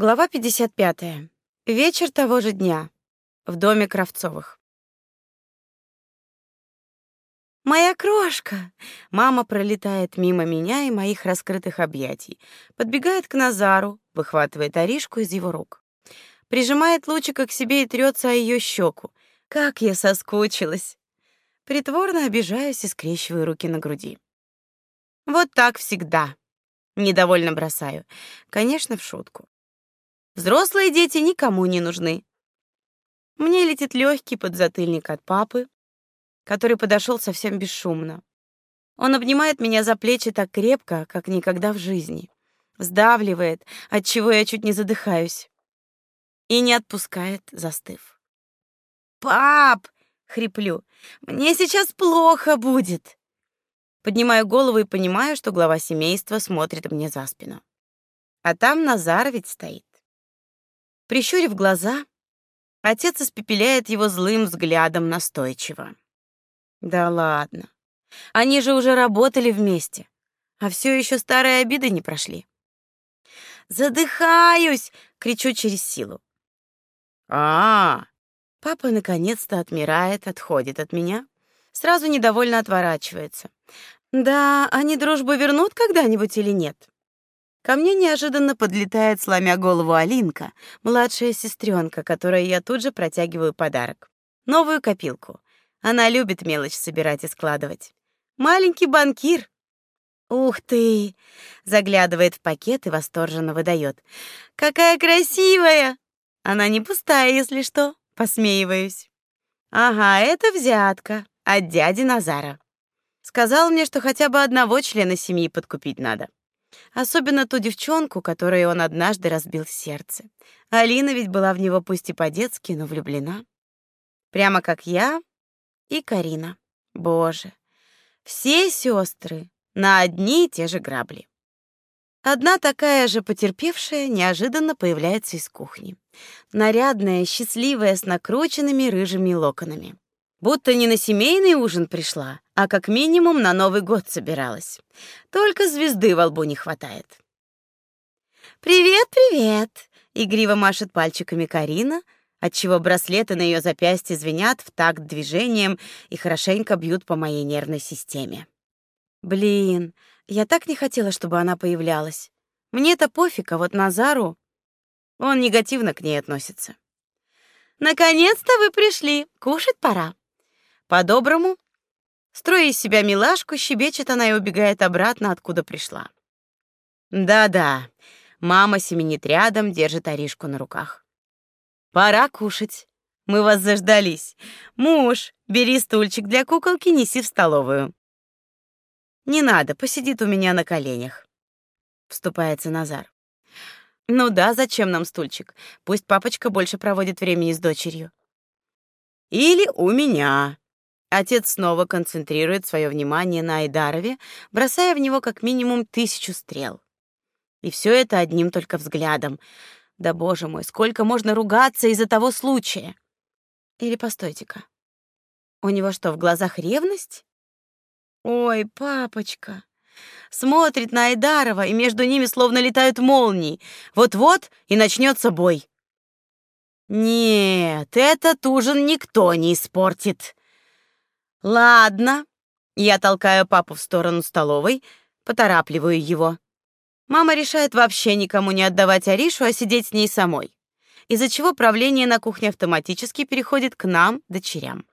Глава 55. Вечер того же дня. В доме Кравцовых. Моя крошка. Мама пролетает мимо меня и моих раскрытых объятий, подбегает к Назару, выхватывает Аришку из его рук. Прижимает лучика к себе и трется о ее щеку. Как я соскучилась. Притворно обижаюсь и скрещиваю руки на груди. Вот так всегда. Недовольно бросаю. Конечно, в шутку. Взрослые дети никому не нужны. Мне летит легкий подзатыльник от папы, который подошел совсем бесшумно. Он обнимает меня за плечи так крепко, как никогда в жизни, сдавливает, от чего я чуть не задыхаюсь, и не отпускает, застыв. Пап, хриплю. Мне сейчас плохо будет. Поднимаю голову и понимаю, что глава семейства смотрит мне за спину. А там Назар ведь стоит. Прищурив глаза, отец испепеляет его злым взглядом настойчиво. Да ладно. Они же уже работали вместе, а все еще старые обиды не прошли. Задыхаюсь, кричу через силу. А, -а, -а. папа наконец-то отмирает, отходит от меня, сразу недовольно отворачивается. Да, они дружбу вернут когда-нибудь или нет? Ко мне неожиданно подлетает, сломя голову Алинка, младшая сестренка, которой я тут же протягиваю подарок. Новую копилку. Она любит мелочь собирать и складывать. Маленький банкир. Ух ты! Заглядывает в пакет и восторженно выдает. Какая красивая! Она не пустая, если что, посмеиваюсь. Ага, это взятка от дяди Назара. Сказал мне, что хотя бы одного члена семьи подкупить надо. Особенно ту девчонку, которой он однажды разбил сердце. Алина ведь была в него пусть и по-детски, но влюблена. Прямо как я и Карина. Боже. Все сестры на одни и те же грабли. Одна такая же потерпевшая неожиданно появляется из кухни. Нарядная, счастливая, с накрученными рыжими локонами. Будто не на семейный ужин пришла, а как минимум на Новый год собиралась. Только звезды во лбу не хватает. Привет, привет, игриво машет пальчиками Карина, отчего браслеты на ее запястье звенят в такт движением и хорошенько бьют по моей нервной системе. Блин, я так не хотела, чтобы она появлялась. Мне-то пофиг, а вот Назару он негативно к ней относится. Наконец-то вы пришли. Кушать пора. По-доброму Строя из себя милашку, щебечет она и убегает обратно, откуда пришла. Да-да, мама семенит рядом, держит Аришку на руках. Пора кушать. Мы вас заждались. Муж, бери стульчик для куколки, неси в столовую. Не надо, посидит у меня на коленях. Вступается Назар. Ну да, зачем нам стульчик? Пусть папочка больше проводит времени с дочерью. Или у меня, Отец снова концентрирует свое внимание на Айдарове, бросая в него как минимум тысячу стрел. И все это одним только взглядом. Да боже мой, сколько можно ругаться из-за того случая? Или постойте-ка. У него что, в глазах ревность? Ой, папочка. Смотрит на Айдарова, и между ними словно летают молнии. Вот-вот и начнется бой. Нет, этот ужин никто не испортит. Ладно. Я толкаю папу в сторону столовой, поторапливаю его. Мама решает вообще никому не отдавать Аришу, а сидеть с ней самой. Из-за чего правление на кухне автоматически переходит к нам, дочерям.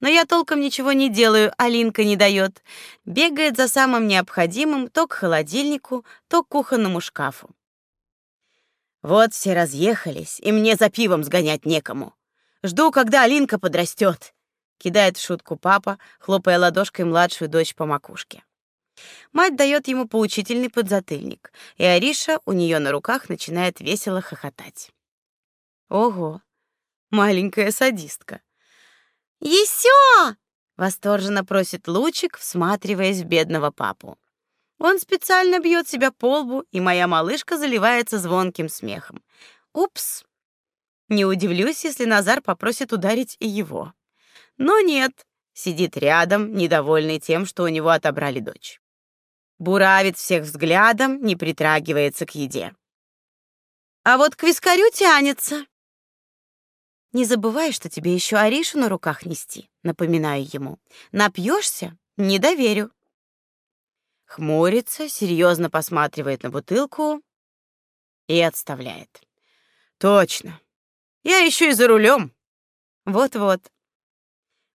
Но я толком ничего не делаю, Алинка не дает. Бегает за самым необходимым то к холодильнику, то к кухонному шкафу. Вот все разъехались, и мне за пивом сгонять некому. Жду, когда Алинка подрастет кидает в шутку папа, хлопая ладошкой младшую дочь по макушке. Мать дает ему поучительный подзатыльник, и Ариша у нее на руках начинает весело хохотать. Ого, маленькая садистка. Еще! восторженно просит Лучик, всматриваясь в бедного папу. Он специально бьет себя по лбу, и моя малышка заливается звонким смехом. Упс. Не удивлюсь, если Назар попросит ударить и его. Но нет, сидит рядом, недовольный тем, что у него отобрали дочь. Буравит всех взглядом, не притрагивается к еде. А вот к вискарю тянется. Не забывай, что тебе еще Аришу на руках нести, напоминаю ему. Напьешься? Не доверю. Хмурится, серьезно посматривает на бутылку и отставляет. Точно. Я еще и за рулем. Вот-вот.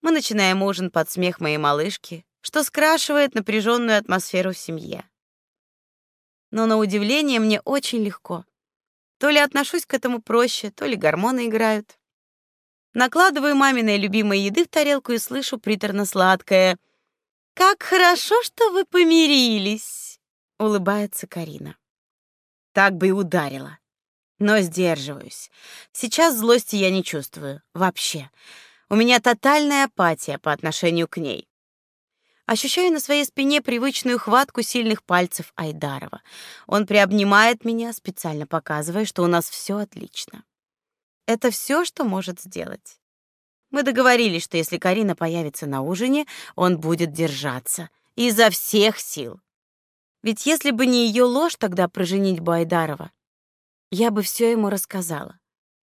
Мы начинаем ужин под смех моей малышки, что скрашивает напряженную атмосферу в семье. Но на удивление мне очень легко. То ли отношусь к этому проще, то ли гормоны играют. Накладываю маминой любимой еды в тарелку и слышу приторно-сладкое. «Как хорошо, что вы помирились!» — улыбается Карина. Так бы и ударила. Но сдерживаюсь. Сейчас злости я не чувствую. Вообще. У меня тотальная апатия по отношению к ней. Ощущаю на своей спине привычную хватку сильных пальцев Айдарова. Он приобнимает меня, специально показывая, что у нас все отлично. Это все, что может сделать. Мы договорились, что если Карина появится на ужине, он будет держаться изо всех сил. Ведь если бы не ее ложь тогда про женитьбу Айдарова, я бы все ему рассказала.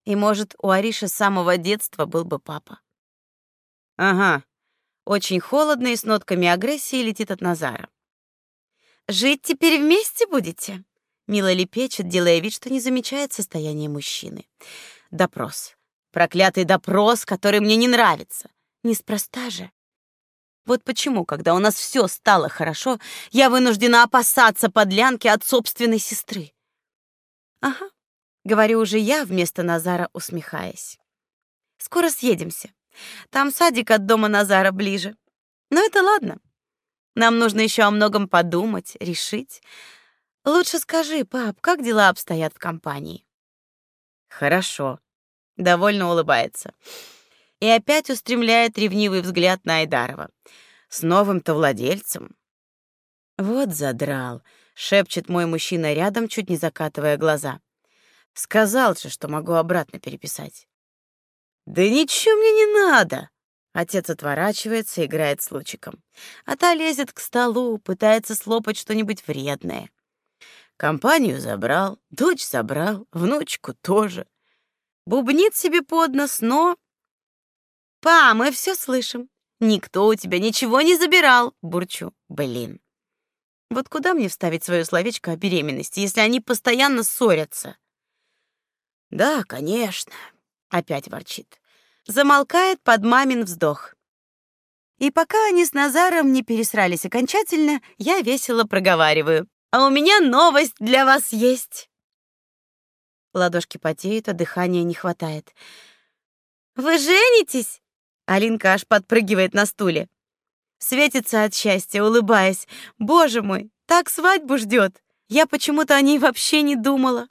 И, может, у Ариши с самого детства был бы папа. Ага. Очень холодно и с нотками агрессии летит от Назара. Жить теперь вместе будете? Мило лепечет, делая вид, что не замечает состояние мужчины. Допрос. Проклятый допрос, который мне не нравится. Неспроста же. Вот почему, когда у нас все стало хорошо, я вынуждена опасаться подлянки от собственной сестры. Ага, говорю уже я вместо Назара, усмехаясь. Скоро съедемся. Там садик от дома Назара ближе. Но это ладно. Нам нужно еще о многом подумать, решить. Лучше скажи, пап, как дела обстоят в компании? Хорошо. Довольно улыбается. И опять устремляет ревнивый взгляд на Айдарова. С новым-то владельцем. Вот задрал, шепчет мой мужчина рядом, чуть не закатывая глаза. Сказал же, что могу обратно переписать. Да ничего мне не надо. Отец отворачивается, играет с лучиком. А та лезет к столу, пытается слопать что-нибудь вредное. Компанию забрал, дочь забрал, внучку тоже. Бубнит себе под нос, но... «Па, мы все слышим. Никто у тебя ничего не забирал!» — бурчу. «Блин. Вот куда мне вставить свое словечко о беременности, если они постоянно ссорятся?» «Да, конечно», — опять ворчит. Замолкает под мамин вздох. И пока они с Назаром не пересрались окончательно, я весело проговариваю. «А у меня новость для вас есть!» Ладошки потеют, а дыхания не хватает. Вы женитесь? Алинка аж подпрыгивает на стуле. Светится от счастья, улыбаясь. Боже мой, так свадьбу ждет. Я почему-то о ней вообще не думала.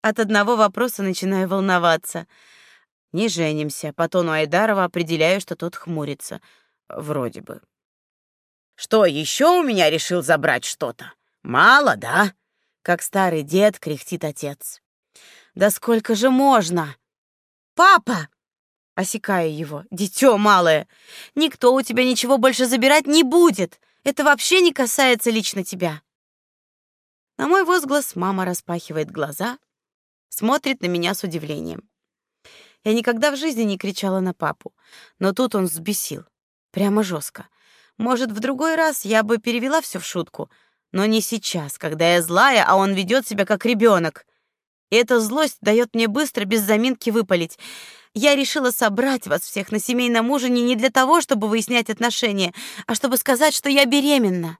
От одного вопроса начинаю волноваться. Не женимся. По тону Айдарова определяю, что тот хмурится. Вроде бы. Что, еще у меня решил забрать что-то? Мало, да? как старый дед кряхтит отец. Да сколько же можно? Папа, осекаю его. Дитё малое, никто у тебя ничего больше забирать не будет. Это вообще не касается лично тебя. На мой возглас мама распахивает глаза, смотрит на меня с удивлением. Я никогда в жизни не кричала на папу, но тут он взбесил, прямо жестко. Может, в другой раз я бы перевела все в шутку, но не сейчас, когда я злая, а он ведет себя как ребенок. И эта злость дает мне быстро, без заминки выпалить. Я решила собрать вас всех на семейном ужине не для того, чтобы выяснять отношения, а чтобы сказать, что я беременна.